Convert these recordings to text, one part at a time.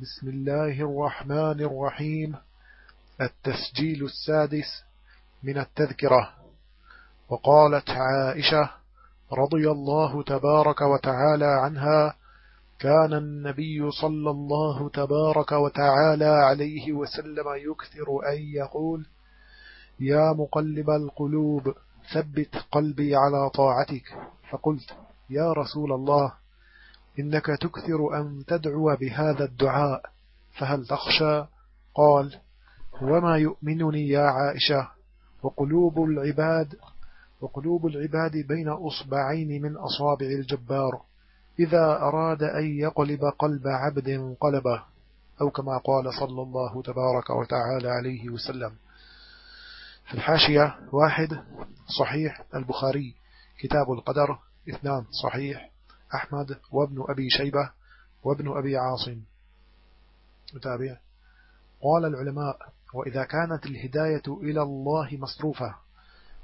بسم الله الرحمن الرحيم. التسجيل السادس من التذكرة. وقالت عائشة رضي الله تبارك وتعالى عنها كان النبي صلى الله تبارك وتعالى عليه وسلم يكثر أن يقول يا مقلب القلوب ثبت قلبي على طاعتك. فقلت يا رسول الله إنك تكثر أن تدعو بهذا الدعاء فهل تخشى؟ قال وما يؤمنني يا عائشة وقلوب العباد وقلوب العباد بين أصبعين من أصابع الجبار إذا أراد أن يقلب قلب عبد قلبه أو كما قال صلى الله تبارك وتعالى عليه وسلم. في الحاشية واحد صحيح البخاري كتاب القدر اثنان صحيح. أحمد وابن أبي شيبة وابن أبي عاصم. متابع. قال العلماء وإذا كانت الهداية إلى الله مصروفة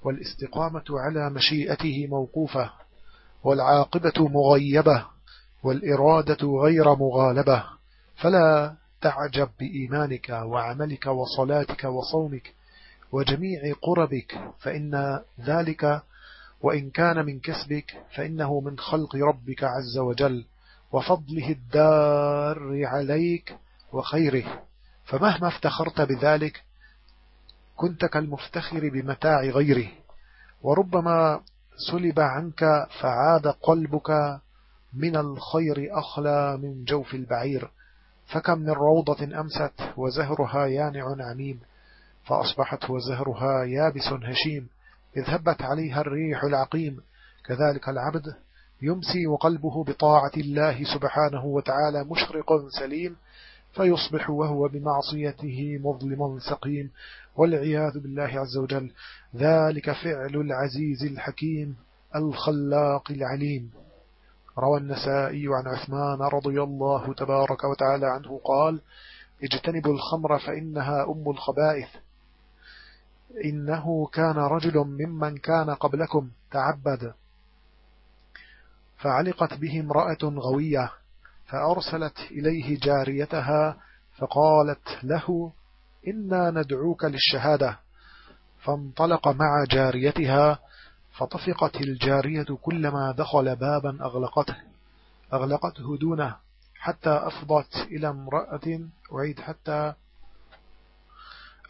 والاستقامة على مشيئته موقوفة والعاقبة مغيبة والإرادة غير مغالبة فلا تعجب بإيمانك وعملك وصلاتك وصومك وجميع قربك فإن ذلك وإن كان من كسبك فإنه من خلق ربك عز وجل وفضله الدار عليك وخيره. فمهما افتخرت بذلك كنت كالمفتخر بمتاع غيره. وربما سلب عنك فعاد قلبك من الخير أخلى من جوف البعير. فكم من روضة أمست وزهرها يانع عميم فأصبحت وزهرها يابس هشيم. إذ هبت عليها الريح العقيم. كذلك العبد يمسي وقلبه بطاعة الله سبحانه وتعالى مشرق سليم فيصبح وهو بمعصيته مظلم سقيم. والعياذ بالله عز وجل. ذلك فعل العزيز الحكيم الخلاق العليم. روى النسائي عن عثمان رضي الله تبارك وتعالى عنه قال اجتنبوا الخمر فإنها أم الخبائث. إنه كان رجل ممن كان قبلكم تعبد. فعلقت به امرأة غوية فأرسلت إليه جاريتها فقالت له إنا ندعوك للشهادة. فانطلق مع جاريتها فطفقت الجارية كلما دخل بابا أغلقته أغلقته دونه حتى أفضت إلى امرأة أعيد حتى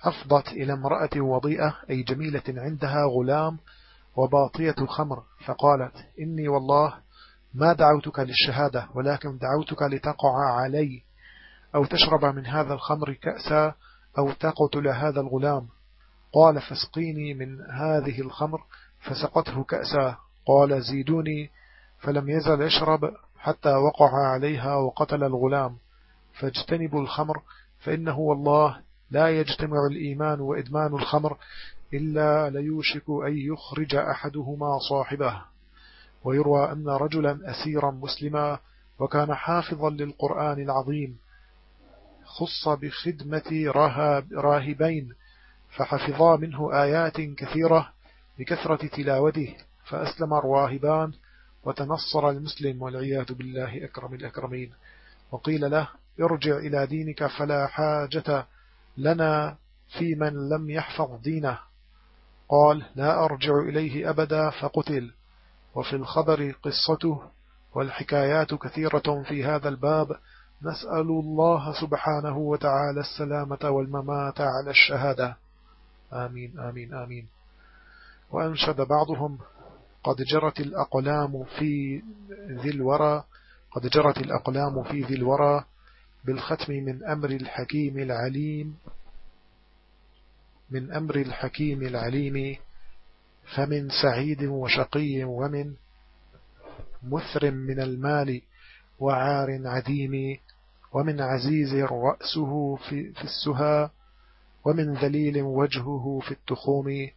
أفضت إلى امرأة وضيئة أي جميلة عندها غلام وباطية خمر فقالت إني والله ما دعوتك للشهادة ولكن دعوتك لتقع علي أو تشرب من هذا الخمر كأسا أو تقتل هذا الغلام. قال فاسقيني من هذه الخمر فسقته كأسا. قال زيدوني فلم يزل يشرب حتى وقع عليها وقتل الغلام. فاجتنبوا الخمر فإنه والله لا يجتمع الإيمان وإدمان الخمر إلا ليوشك أن يخرج أحدهما صاحبه. ويروى أن رجلا أسيرا مسلما وكان حافظا للقرآن العظيم خص بخدمة راهبين فحفظا منه آيات كثيرة بكثرة تلاوته فأسلم الراهبان وتنصر المسلم والعياذ بالله أكرم الأكرمين. وقيل له ارجع إلى دينك فلا حاجة لنا في من لم يحفظ دينه. قال لا أرجع إليه أبدا فقتل. وفي الخبر قصته والحكايات كثيرة في هذا الباب. نسأل الله سبحانه وتعالى السلامة والممات على الشهادة. آمين آمين آمين. وأنشد بعضهم قد جرت الأقلام في ذي الورى قد جرت الأقلام في ذي الورى بالختم من أمر الحكيم العليم من أمر الحكيم العليم فمن سعيد وشقي ومن مثر من المال وعار عديم ومن عزيز رأسه في, في السها ومن ذليل وجهه في التخوم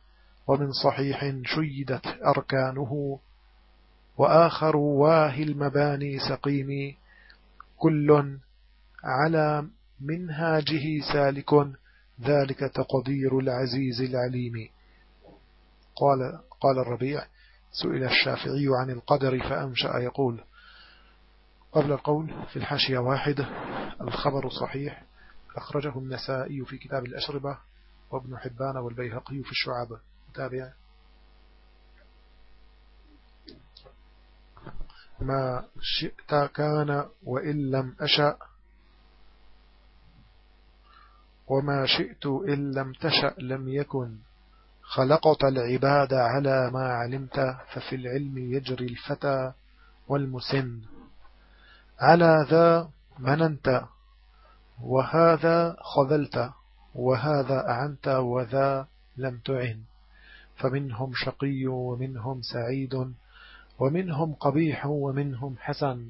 ومن صحيح شيدت أركانه وآخر واهي المباني سقيم كل على منهاجه سالك ذلك تقدير العزيز العليم. قال, قال الربيع سئل الشافعي عن القدر فأنشأ يقول قبل القول في الحاشية واحد الخبر صحيح أخرجه النسائي في كتاب الأشربة وابن حبان والبيهقي في الشعب. تابع ما شئت كان وإن لم أشأ. وما شئت إن لم تشأ لم يكن. خلقت العباد على ما علمت ففي العلم يجري الفتى والمسن. على ذا مننت وهذا خذلت وهذا أعنت وذا لم تعن. فمنهم شقي ومنهم سعيد ومنهم قبيح ومنهم حسن.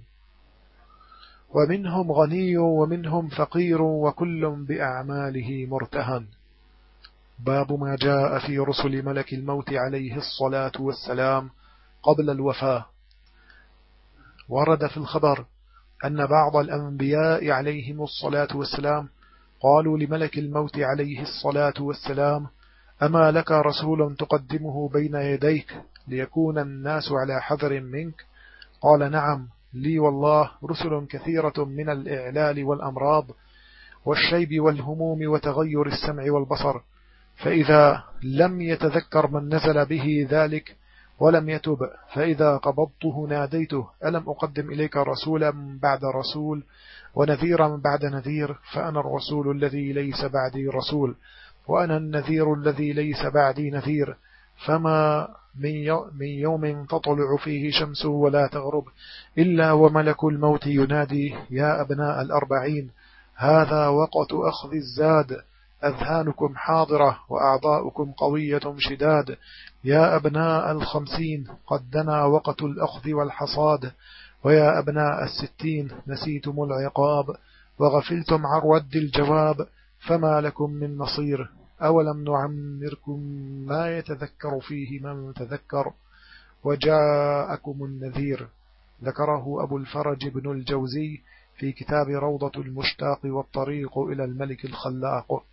ومنهم غني ومنهم فقير وكل بأعماله مرتهن. باب ما جاء في رسل ملك الموت عليه الصلاة والسلام قبل الوفاة. ورد في الخبر أن بعض الأنبياء عليهم الصلاة والسلام قالوا لملك الموت عليه الصلاة والسلام أما لك رسول تقدمه بين يديك ليكون الناس على حذر منك؟ قال نعم لي والله رسل كثيرة من الإعلال والأمراض والشيب والهموم وتغير السمع والبصر فإذا لم يتذكر من نزل به ذلك ولم يتب فإذا قبضته ناديته ألم أقدم إليك رسولا بعد رسول ونذيرا بعد نذير فأنا الرسول الذي ليس بعدي رسول وأنا النذير الذي ليس بعدي نذير فما من يوم تطلع فيه شمس ولا تغرب إلا وملك الموت ينادي يا أبناء الأربعين هذا وقت أخذ الزاد أذهانكم حاضرة وأعضاؤكم قوية شداد. يا أبناء الخمسين قد دنا وقت الأخذ والحصاد. ويا أبناء الستين نسيتم العقاب وغفلتم عن رد الجواب فما لكم من نصير. أولم نعمركم ما يتذكر فيه من تذكر وجاءكم النذير. ذكره أبو الفرج بن الجوزي في كتاب روضة المشتاق والطريق إلى الملك الخلاق.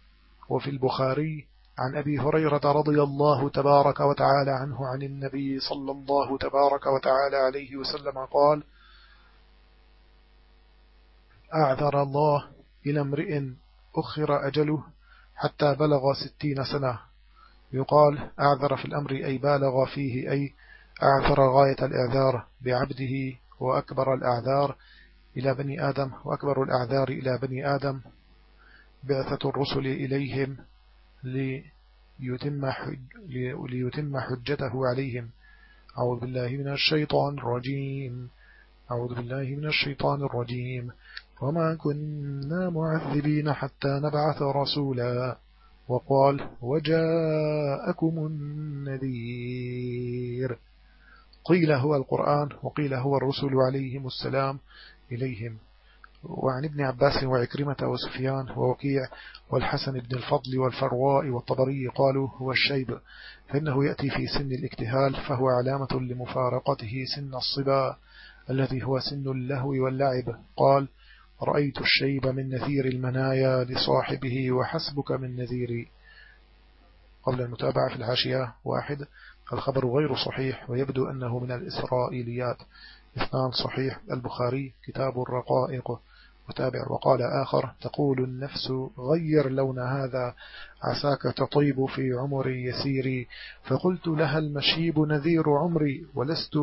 وفي البخاري عن أبي هريرة رضي الله تبارك وتعالى عنه عن النبي صلى الله تبارك وتعالى عليه وسلم قال أعذر الله إلى امرئ أخر أجله حتى بلغ ستين سنة. يقال أعذر في الأمر أي بالغ فيه أي أعذر غاية الإعذار بعبده وأكبر الأعذار إلى بني آدم وأكبر الأعذار إلى بني آدم. بعثة الرسل إليهم ليتم, حج ليتم حجته عليهم. أعوذ بالله من الشيطان الرجيم. أعوذ بالله من الشيطان الرجيم. وما كنا معذبين حتى نبعث رسولا. وقال وجاءكم النذير. قيل هو القرآن وقيل هو الرسل عليهم السلام إليهم. وعن ابن عباس وعكرمة وسفيان ووكيع والحسن بن الفضل والفرواء والطبري قالوا هو الشيب فإنه يأتي في سن الاكتهال فهو علامة لمفارقته سن الصبا الذي هو سن اللهو واللعب. قال رأيت الشيب من نذير المنايا لصاحبه وحسبك من نذير. قبل المتابعة في الحاشية واحد الخبر غير صحيح ويبدو أنه من الإسرائيليات. اثنان صحيح البخاري كتاب الرقائق. وتابع وقال آخر تقول النفس غير لون هذا عساك تطيب في عمري يسيري فقلت لها المشيب نذير عمري ولست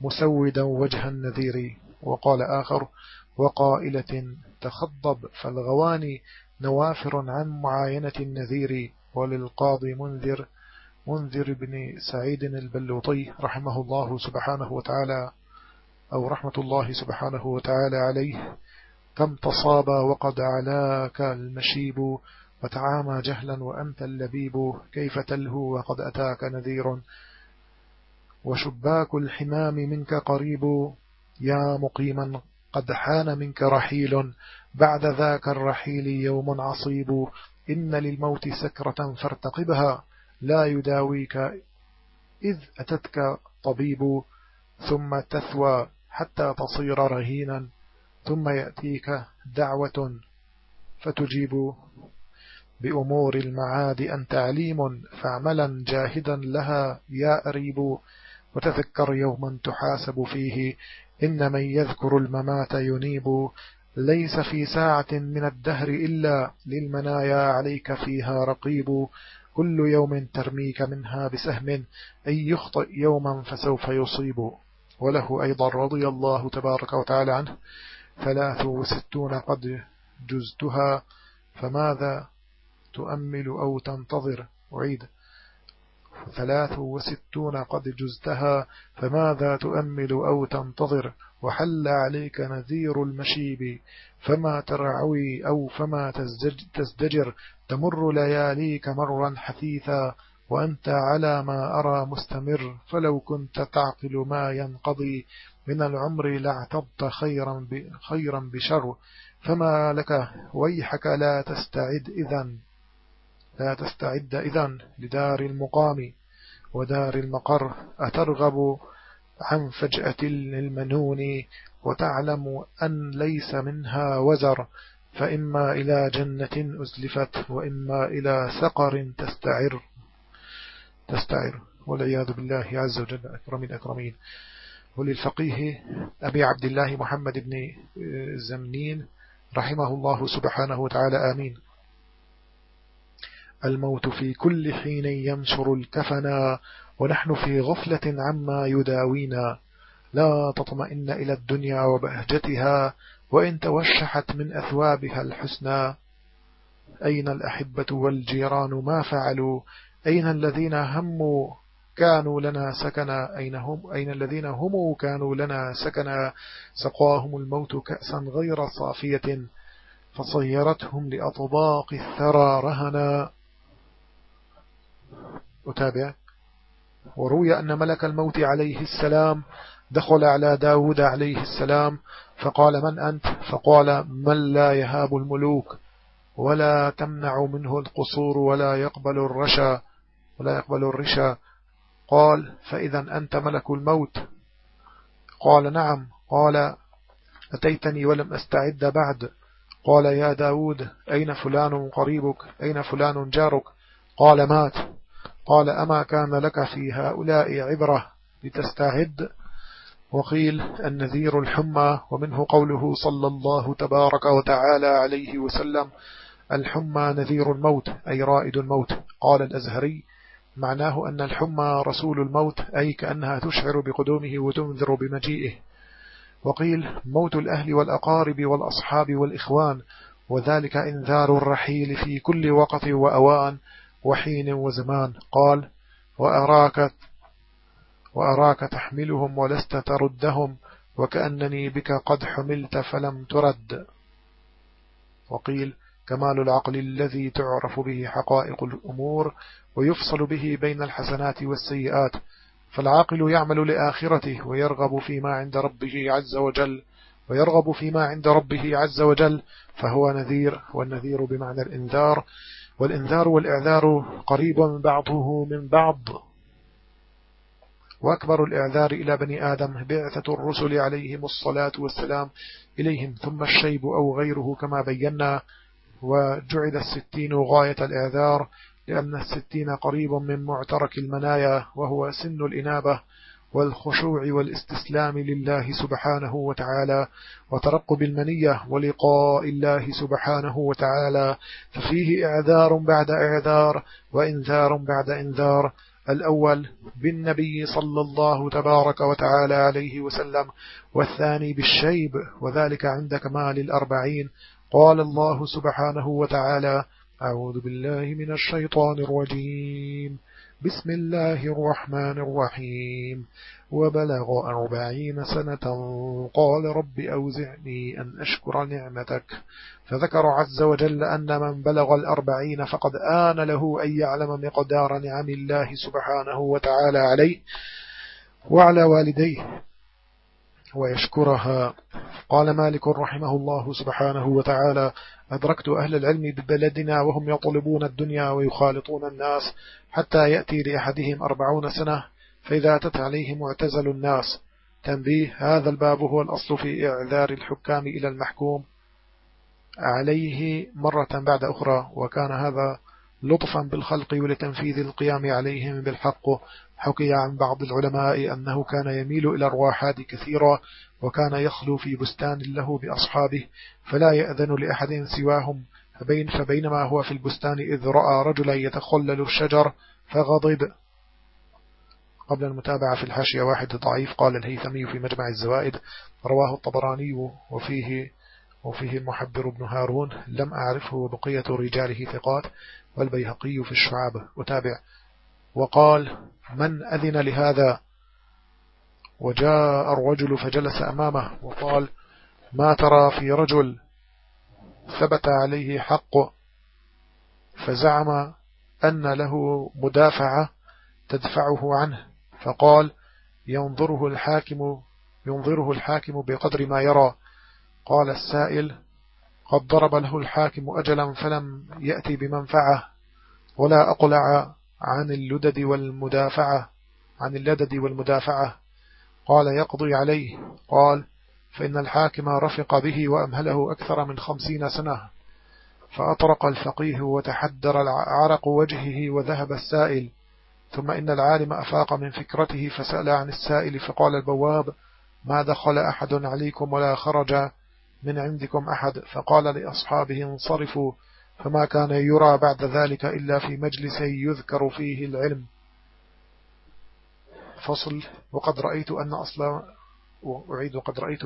مسودا وجه النذير. وقال آخر وقائلة تخضب فالغواني نوافر عن معاينة النذير وللقاضي منذر منذر بن سعيد البلوطي رحمه الله سبحانه وتعالى أو رحمة الله سبحانه وتعالى عليه. كم تصاب وقد علاك المشيب وتعامى جهلا وأنت اللبيب كيف تلهو وقد أتاك نذير. وشباك الحمام منك قريب يا مقيما قد حان منك رحيل بعد ذاك الرحيل يوم عصيب. إن للموت سكرة فارتقبها لا يداويك إذ أتتك طبيب. ثم تثوى حتى تصير رهينا ثم يأتيك دعوة فتجيب. بأمور المعاد أنت عليم فاعملا جاهدا لها يا أريب. وتذكر يوما تحاسب فيه إن من يذكر الممات ينيب ليس في ساعة من الدهر إلا للمنايا عليك فيها رقيب. كل يوم ترميك منها بسهم أن يخطئ يوما فسوف يصيب. وله أيضا رضي الله تبارك وتعالى عنه ثلاث وستون قد جزتها فماذا تؤمل أو تنتظر؟ أعيد. ثلاث وستون قد جزتها فماذا تؤمل أو تنتظر؟ وحل عليك نذير المشيب فما ترعوي أو فما تزدجر؟ تمر لياليك مرا حثيثا وأنت على ما أرى مستمر فلو كنت تعقل ما ينقضي. من العمر لاعتضت خيرا, خيرا بشر فما لك؟ ويحك لا تستعد إذن. لا تستعد إذن لدار المقام ودار المقر. أترغب عن فجأة المنون وتعلم أن ليس منها وزر. فإما إلى جنة أزلفت وإما إلى سقر تستعر. تستعر. والعياذ بالله عز وجل. أكرم الأكرمين. وللفقيه أبي عبد الله محمد بن زمنين رحمه الله سبحانه وتعالى. آمين. الموت في كل حين ينشر الكفنا ونحن في غفلة عما يداوينا. لا تطمئن إلى الدنيا وبهجتها وإن توشحت من أثوابها الحسنى. أين الأحبة والجيران ما فعلوا؟ أين الذين هموا كانوا لنا سكنا؟ أين, هم أين الذين هم كانوا لنا سكنا؟ سقاهم الموت كأسا غير صافية فصيرتهم لأطباق الثرى رهنا. أتابع وروي أن ملك الموت عليه السلام دخل على داود عليه السلام فقال من أنت؟ فقال من لا يهاب الملوك؟ ولا تمنع منه القصور ولا يقبل الرشا ولا يقبل الرشا. قال فإذا أنت ملك الموت؟ قال نعم. قال أتيتني ولم أستعد بعد. قال يا داود أين فلان قريبك؟ أين فلان جارك؟ قال مات. قال أما كان لك في هؤلاء عبرة لتستعد؟ وقيل النذير الحمى ومنه قوله صلى الله تبارك وتعالى عليه وسلم الحمى نذير الموت أي رائد الموت. قال الأزهري معناه أن الحمى رسول الموت أي كأنها تشعر بقدومه وتنذر بمجيئه. وقيل موت الأهل والأقارب والأصحاب والإخوان وذلك إنذار الرحيل في كل وقت وأوان وحين وزمان قال وأراك وأراك تحملهم ولست تردهم وكأنني بك قد حملت فلم ترد. وقيل كمال العقل الذي تعرف به حقائق الأمور ويفصل به بين الحسنات والسيئات فالعاقل يعمل لآخرته ويرغب فيما عند ربه عز وجل ويرغب فيما عند ربه عز وجل فهو نذير والنذير بمعنى الإنذار. والإنذار والإعذار قريب بعضه من بعض. وأكبر الإعذار إلى بني آدم بعثة الرسل عليهم الصلاة والسلام إليهم ثم الشيب أو غيره كما بينا. وجعل الستين غاية الإعذار لأن الستين قريب من معترك المنايا وهو سن الإنابة. والخشوع والاستسلام لله سبحانه وتعالى وترقب المنية ولقاء الله سبحانه وتعالى. ففيه إعذار بعد إعذار وإنذار بعد إنذار. الأول بالنبي صلى الله تبارك وتعالى عليه وسلم والثاني بالشيب وذلك عند كمال الأربعين. قال الله سبحانه وتعالى أعوذ بالله من الشيطان الرجيم. بسم الله الرحمن الرحيم. وبلغ أربعين سنة. قال رب أوزعني أن أشكر نعمتك. فذكر عز وجل أن من بلغ الأربعين فقد آن له أن يعلم مقدار نعم الله سبحانه وتعالى عليه وعلى والديه. ويشكرها. قال مالك رحمه الله سبحانه وتعالى أدركت أهل العلم ببلدنا وهم يطلبون الدنيا ويخالطون الناس حتى يأتي لأحدهم أربعون سنة فإذا أتت عليه معتزل الناس. تنبيه هذا الباب هو الأصل في إعذار الحكام إلى المحكوم. عليه مرة بعد أخرى وكان هذا لطفا بالخلق ولتنفيذ القيام عليهم بالحق. حكي عن بعض العلماء أنه كان يميل إلى الرواحات كثيرا وكان يخلو في بستان له بأصحابه فلا يأذن لأحد سواهم. فبين فبينما هو في البستان إذ رأى رجلا يتخلل الشجر فغضب. قبل المتابعة في الحاشية واحد ضعيف قال الهيثمي في مجمع الزوائد رواه الطبراني وفيه وفيه المحبر بن هارون. لم أعرفه بقية رجاله ثقات. والبيهقي في الشعاب. وتابع. وقال من أذن لهذا؟ وجاء الرجل فجلس أمامه وقال ما ترى في رجل ثبت عليه حق فزعم أن له مدافعة تدفعه عنه. فقال ينظره الحاكم ينظره الحاكم بقدر ما يرى. قال السائل قد ضرب له الحاكم أجلا فلم يأتي بمنفعة ولا أقلع عن اللدد والمدافعة عن اللدد والمدافعة. قال يقضي عليه. قال فإن الحاكم رفق به وأمهله أكثر من خمسين سنة. فأطرق الفقيه وتحدر عرق وجهه وذهب السائل. ثم إن العالم أفاق من فكرته فسأل عن السائل فقال البواب ما دخل أحد عليكم ولا خرج من عندكم أحد؟ فقال لأصحابه انصرفوا فما كان يرى بعد ذلك إلا في مجلس يذكر فيه العلم. فصل وقد رأيت أن أصل وأعيد وقد رأيت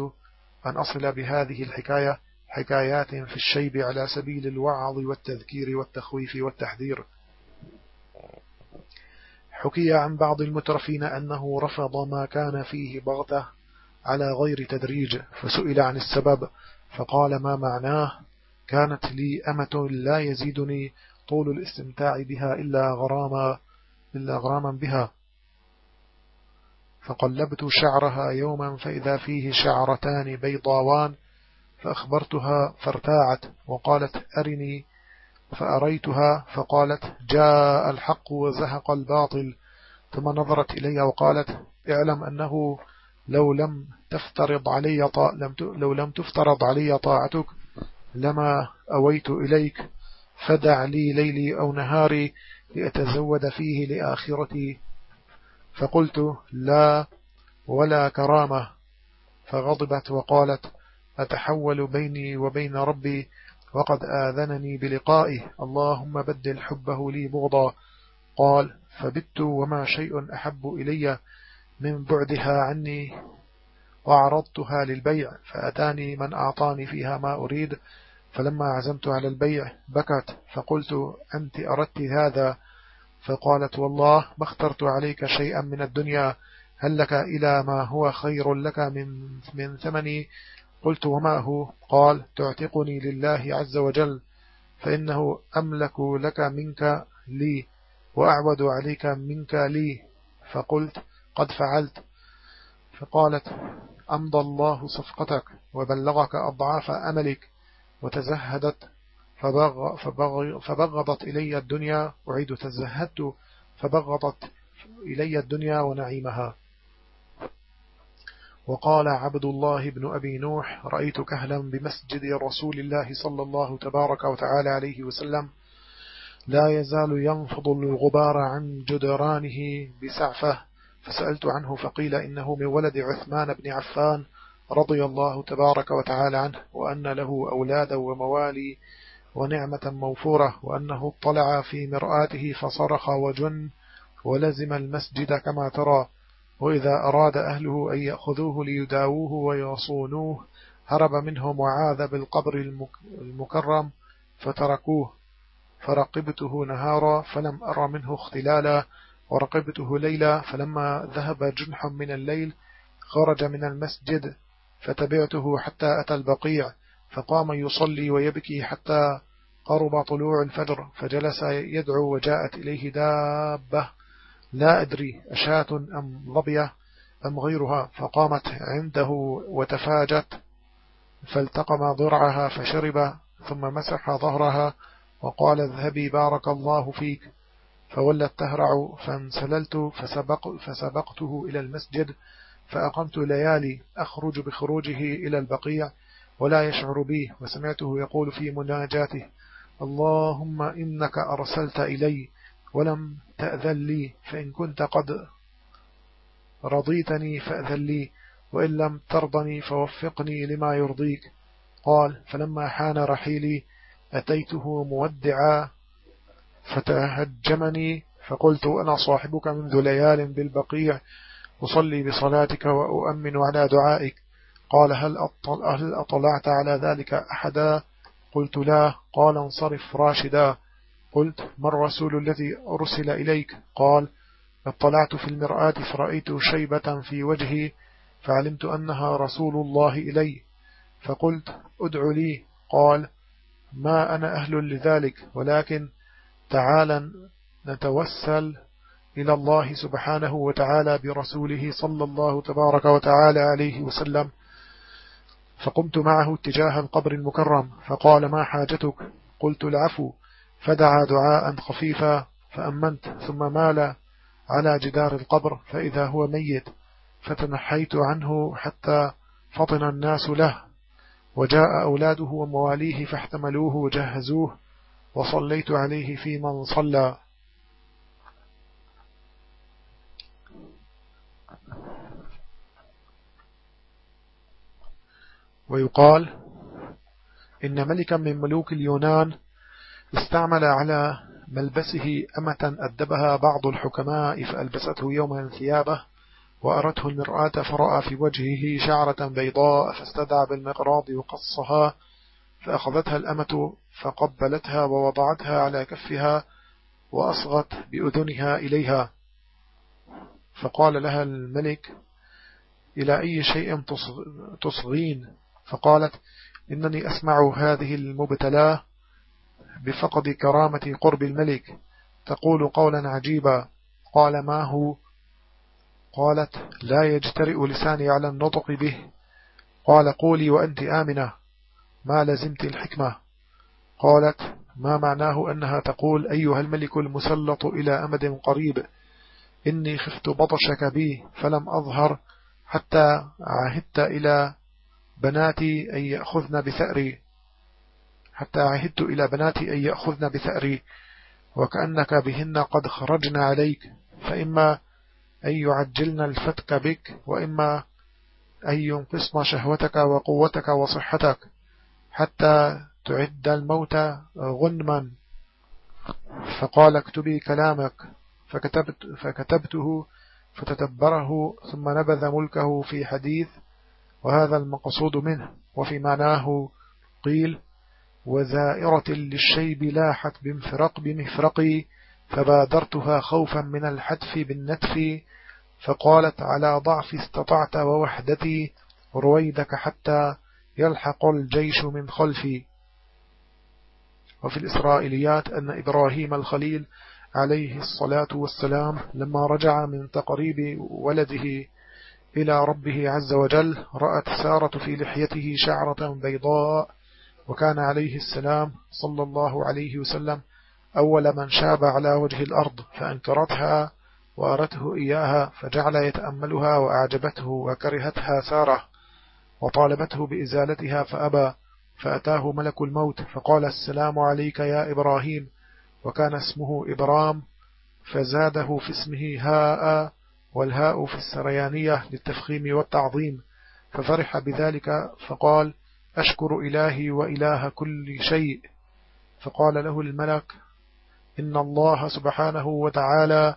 أن أصل بهذه الحكاية حكايات في الشيب على سبيل الوعظ والتذكير والتخويف والتحذير. حكي عن بعض المترفين أنه رفض ما كان فيه بغتة. على غير تدريج فسئل عن السبب فقال ما معناه؟ كانت لي أمة لا يزيدني طول الاستمتاع بها إلا غراما, إلا غراما بها. فقلبت شعرها يوما فإذا فيه شعرتان بيضاوان فأخبرتها فارتاعت وقالت أرني فأريتها فقالت جاء الحق وزهق الباطل ثم نظرت إلي وقالت اعلم أنه لو لم تفترض علي طا... لم ت... لو لم تفترض علي طاعتك لما أويت إليك فدع لي ليلي أو نهاري لأتزود فيه لآخرتي. فقلت لا ولا كرامة. فغضبت وقالت أتحول بيني وبين ربي وقد آذنني بلقائه. اللهم بدل حبه لي بغضا. قال فبت وما شيء أحب إلي. من بعدها عني وعرضتها للبيع فأتاني من أعطاني فيها ما أريد فلما عزمت على البيع بكت فقلت أنت أردت هذا؟ فقالت والله ما اخترت عليك شيئا من الدنيا هل لك إلى ما هو خير لك من, من ثمني؟ قلت وما هو؟ قال تعتقني لله عز وجل فإنه أملك لك منك لي وأعود عليك منك لي. فقلت قد فعلت. فقالت أمضى الله صفقتك وبلغك أضعاف أملك وتزهدت فبغ فبغ فبغضت إلي الدنيا أعيد تزهدت فبغضت إلي الدنيا ونعيمها. وقال عبد الله بن أبي نوح رأيت كهلا بمسجد رسول الله صلى الله تبارك وتعالى عليه وسلم لا يزال ينفض الغبار عن جدرانه بسعفه فسألت عنه فقيل إنه من ولد عثمان بن عفان رضي الله تبارك وتعالى عنه وأن له أولادا وموالي ونعمة موفورة وأنه اطلع في مرآته فصرخ وجن ولزم المسجد كما ترى وإذا أراد أهله أن يأخذوه ليداووه ويصونوه هرب منهم وعاذ بالقبر المكرم فتركوه فرقبته نهارا فلم أرى منه اختلالا ورقبته ليلا فلما ذهب جنح من الليل خرج من المسجد فتبعته حتى أتى البقيع فقام يصلي ويبكي حتى قرب طلوع الفجر فجلس يدعو وجاءت إليه دابة لا أدري أشاة أم ضبية أم غيرها فقامت عنده وتفاجت فالتقم ضرعها فشرب ثم مسح ظهرها وقال اذهبي بارك الله فيك. فولت تهرع فانسللت فسبق فسبقته إلى المسجد فأقمت ليالي أخرج بخروجه إلى البقيع ولا يشعر بي وسمعته يقول في مناجاته اللهم إنك أرسلت إلي ولم تأذن لي فإن كنت قد رضيتني فأذن لي وإن لم ترضني فوفقني لما يرضيك. قال فلما حان رحيلي أتيته مودعا فتهجمني فقلت أنا صاحبك منذ ليال بالبقيع أصلي بصلاتك وأؤمن على دعائك. قال هل, هل أطلعت على ذلك أحدا؟ قلت لا. قال انصرف راشدا. قلت ما الرسول الذي أرسل إليك؟ قال اطلعت في المرآة فرأيت شيبة في وجهي فعلمت أنها رسول الله إلي. فقلت ادع لي. قال ما أنا أهل لذلك ولكن تعالى نتوسل إلى الله سبحانه وتعالى برسوله صلى الله تبارك وتعالى عليه وسلم. فقمت معه اتجاه القبر المكرم فقال ما حاجتك؟ قلت العفو. فدعا دعاء خفيفا فأمنت. ثم مال على جدار القبر فإذا هو ميت فتنحيت عنه حتى فطن الناس له. وجاء أولاده ومواليه فاحتملوه وجهزوه وصليت عليه في من صلى. ويقال إن ملكا من ملوك اليونان استعمل على ملبسه أمة أدبها بعض الحكماء فألبسته يوما ثيابه وأرته المرآة فرأى في وجهه شعرة بيضاء فاستدعى بالمقراض وقصها فأخذتها الأمة فقبلتها ووضعتها على كفها وأصغت بأذنها إليها. فقال لها الملك إلى أي شيء تصغين؟ فقالت إنني أسمع هذه المبتلاه بفقد كرامة قرب الملك. تقول قولا عجيبا. قال ما هو؟ قالت لا يجترئ لساني على النطق به. قال قولي وأنت آمنة. ما لزمت الحكمة. قالت ما معناه أنها تقول أيها الملك المسلط إلى أمد قريب إني خفت بطشك بي فلم أظهر حتى عهدت إلى بناتي أن يأخذن بثأري حتى عهدت إلى بناتي أن يأخذن بثأري وكأنك بهن قد خرجنا عليك فإما أن يعجلن الفتك بك وإما أن ينقصن شهوتك وقوتك وصحتك حتى تعد الموت غنما. فقال اكتبي كلامك. فكتبت فكتبته فتتبره ثم نبذ ملكه في حديث وهذا المقصود منه وفي معناه قيل وزائرة للشيب لاحت بمفرق بمفرقي فبادرتها خوفا من الحتف بالنتف فقالت على ضعف استطعت ووحدتي رويدك حتى يلحق الجيش من خلفي. وفي الإسرائيليات أن إبراهيم الخليل عليه الصلاة والسلام لما رجع من تقريب ولده إلى ربه عز وجل رأت سارة في لحيته شعرة بيضاء وكان عليه السلام صلى الله عليه وسلم أول من شاب على وجه الأرض فأنكرتها وأرته إياها فجعل يتأملها وأعجبته وكرهتها سارة وطالبته بإزالتها فأبى فأتاه ملك الموت فقال السلام عليك يا إبراهيم وكان اسمه إبرام فزاده في اسمه هاء والهاء في السريانية للتفخيم والتعظيم ففرح بذلك فقال أشكر إلهي وإله كل شيء. فقال له الملك إن الله سبحانه وتعالى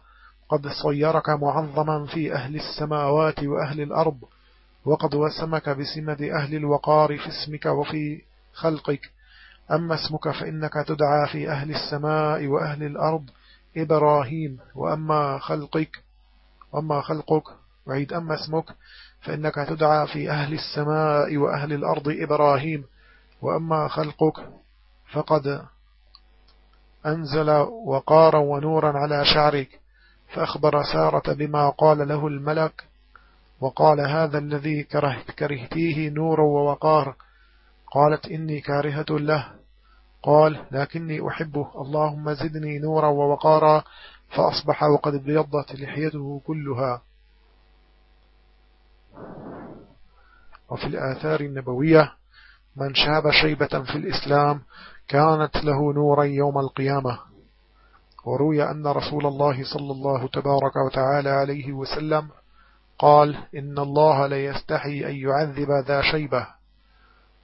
قد صيرك معظما في أهل السماوات وأهل الأرض وقد وسمك بسمة أهل الوقار في اسمك وفي خلقك. أما اسمك فإنك تدعى في أهل السماء وأهل الأرض إبراهيم. وأما خلقك وأما خلقك وعيد أما اسمك فإنك تدعى في أهل السماء وأهل الأرض إبراهيم. وأما خلقك فقد أنزل وقارا ونورا على شعرك فأخبر سارة بما قال له الملك وقال هذا الذي كرهت كرهتيه نور ووقار. قالت إني كارهة له. قال لكني أحبه. اللهم زدني نورا ووقارا فأصبح وقد ابيضت لحيته كلها. وفي الآثار النبوية من شاب شيبة في الإسلام كانت له نورا يوم القيامة. وروي أن رسول الله صلى الله تبارك وتعالى عليه وسلم قال إن الله لا يستحي أن يعذب ذا شيبة.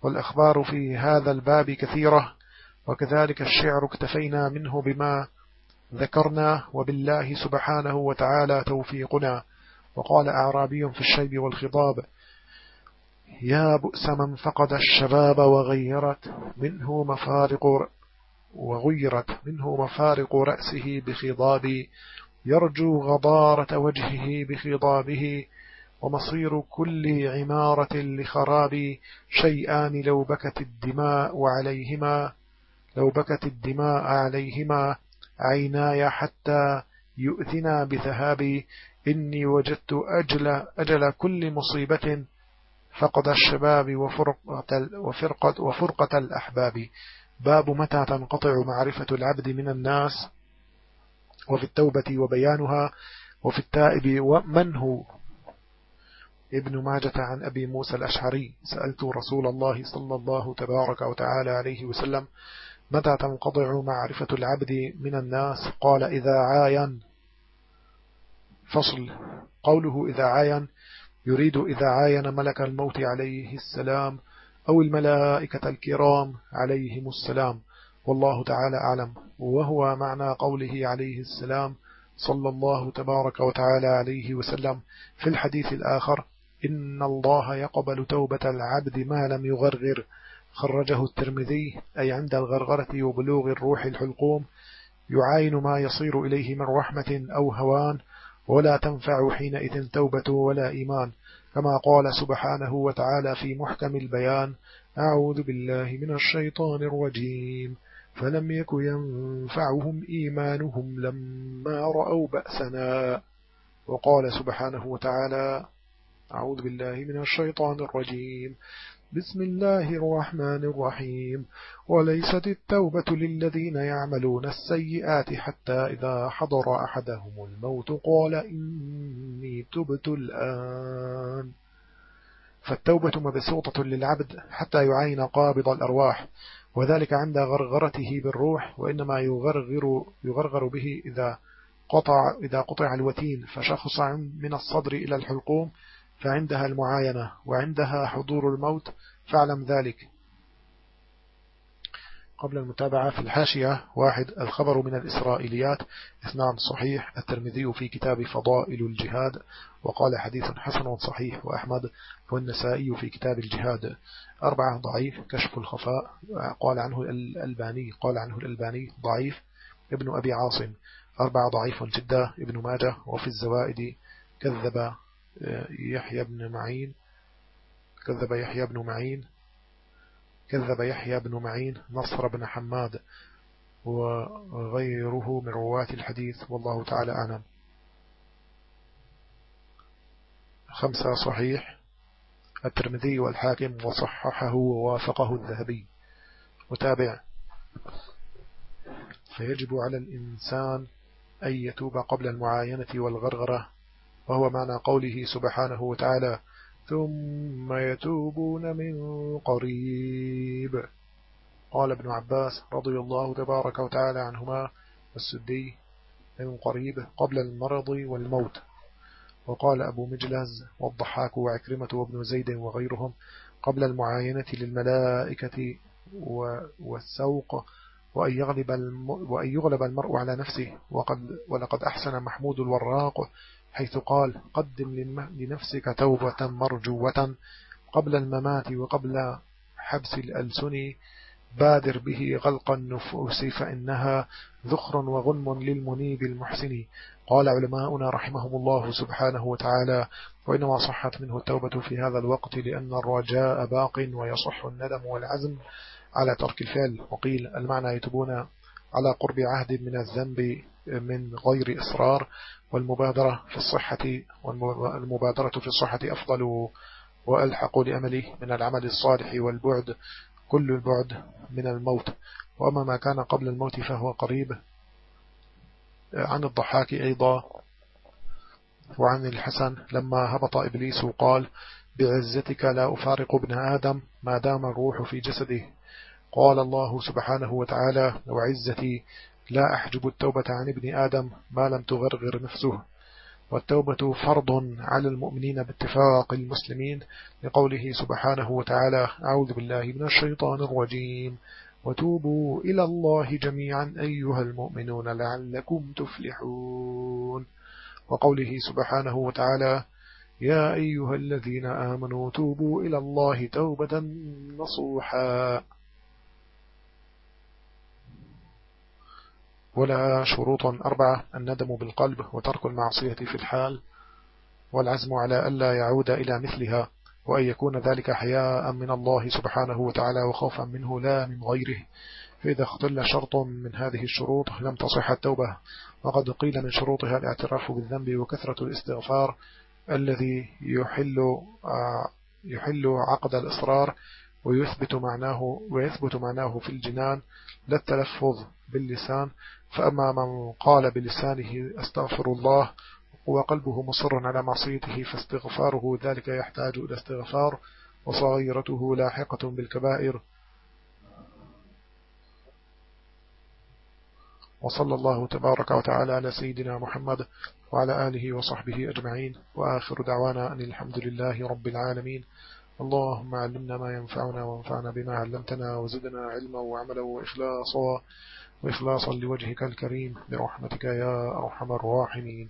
والأخبار في هذا الباب كثيرة وكذلك الشعر اكتفينا منه بما ذكرنا وبالله سبحانه وتعالى توفيقنا. وقال أعرابي في الشيب والخضاب يا بؤس من فقد الشباب وغيرت منه مفارق وغيرت منه مفارق رأسه بخضاب يرجو غضارة وجهه بخضابه ومصير كل عمارة لخراب شيئان لو بكت الدماء عليهما لو بكت الدماء عليهما عيناي حتى يؤذنا بذهابي إني وجدت أجل, أجل كل مصيبة فقد الشباب وفرقة, وفرقة, وفرقة الأحباب. باب متى تنقطع معرفة العبد من الناس؟ وفي التوبة وبيانها وفي التائب ومن هو؟ ابن ماجة عن أبي موسى الأشعري. سألت رسول الله صلى الله تبارك وتعالى عليه وسلم متى تنقطع معرفة العبد من الناس؟ قال إذا عاين. فصل. قوله إذا عاين يريد إذا عاين ملك الموت عليه السلام أو الملائكة الكرام عليهم السلام. والله تعالى أعلم. وهو معنى قوله عليه السلام صلى الله تبارك وتعالى عليه وسلم. في الحديث الآخر إن الله يقبل توبة العبد ما لم يغرغر. خرجه الترمذي أي عند الغرغرة وبلوغ الروح الحلقوم يعاين ما يصير إليه من رحمة أو هوان ولا تنفع حينئذ توبة ولا إيمان. كما قال سبحانه وتعالى في محكم البيان أعوذ بالله من الشيطان الرجيم. فلم يك ينفعهم إيمانهم لما رأوا بأسنا. وقال سبحانه وتعالى أعوذ بالله من الشيطان الرجيم. بسم الله الرحمن الرحيم. وليست التوبة للذين يعملون السيئات حتى إذا حضر أحدهم الموت قال إني تبت الآن. فالتوبة مبسوطة للعبد حتى يعين قابض الأرواح وذلك عند غرغرته بالروح وإنما يغرغر, يغرغر به إذا قطع, إذا قطع الوتين فشخص من الصدر إلى الحلقوم فعندها المعاينة وعندها حضور الموت فاعلم ذلك. قبل المتابعة في الحاشية واحد الخبر من الإسرائيليات. اثنان صحيح. الترمذي في كتاب فضائل الجهاد وقال حديث حسن صحيح. وأحمد والنسائي في كتاب الجهاد. أربعة ضعيف. كشف الخفاء. قال عنه الألباني قال عنه الألباني ضعيف. ابن أبي عاصم. أربعة ضعيف جدا. ابن ماجه. وفي الزوائد كذب يحيى بن معين كذب يحيى بن معين كذب يحيى بن معين نصر بن حماد وغيره من رواة الحديث والله تعالى أعلم. خمسة صحيح الترمذي والحاكم وصححه ووافقه الذهبي. متابع. فيجب على الإنسان أن يتوب قبل المعاينة والغرغرة. وهو معنى قوله سبحانه وتعالى ثم يتوبون من قريب. قال ابن عباس رضي الله تبارك وتعالى عنهما السدي من قريب قبل المرض والموت. وقال أبو مجلز والضحاك وعكرمة وابن زيد وغيرهم قبل المعاينة للملائكة والسوق وأن يغلب, وأن يغلب المرء على نفسه. وقد ولقد أحسن محمود الوراق حيث قال قدم لنفسك توبة مرجوة قبل الممات وقبل حبس الألسن. بادر به غلق النفوس فإنها ذخر وغنم للمنيب المحسن. قال علماؤنا رحمهم الله سبحانه وتعالى وإنما صحت منه التوبة في هذا الوقت لأن الرجاء باق ويصح الندم والعزم على ترك الفعل. وقيل المعنى يتبون على قرب عهد من الذنب من غير إصرار. والمبادرة في الصحة والمبادرة في الصحة أفضل وألحق لأمله من العمل الصالح والبعد كل البعد من الموت. وأما ما كان قبل الموت فهو قريب. عن الضحاك أيضا وعن الحسن لما هبط إبليس قال بعزتك لا أفارق ابن آدم ما دام الروح في جسده. قال الله سبحانه وتعالى وعزتي لا أحجب التوبة عن ابن آدم ما لم تغرغر نفسه. والتوبة فرض على المؤمنين باتفاق المسلمين لقوله سبحانه وتعالى أعوذ بالله من الشيطان الرجيم. وتوبوا إلى الله جميعا أيها المؤمنون لعلكم تفلحون. وقوله سبحانه وتعالى يا أيها الذين آمنوا توبوا إلى الله توبة نصوحا. ولا شروط أربعة الندم بالقلب وترك المعصية في الحال والعزم على ألا يعود إلى مثلها وأن يكون ذلك حياء من الله سبحانه وتعالى وخوفا منه لا من غيره. فإذا اختل شرط من هذه الشروط لم تصح التوبة. وقد قيل من شروطها الاعتراف بالذنب وكثرة الاستغفار الذي يحل آه، يحل عقد الإصرار ويثبت معناه ويثبت معناه في الجنان لا التلفظ باللسان فأما من قال بلسانه أستغفر الله وقلبه مصر على معصيته فاستغفاره ذلك يحتاج إلى استغفار وصغيرته لاحقة بالكبائر. وصلى الله تبارك وتعالى على سيدنا محمد وعلى آله وصحبه أجمعين. وآخر دعوانا أن الحمد لله رب العالمين. اللهم علمنا ما ينفعنا وانفعنا بما علمتنا وزدنا علما وعملا وإخلاصا. وإخلاصا لوجهك الكريم برحمتك يا أرحم الراحمين.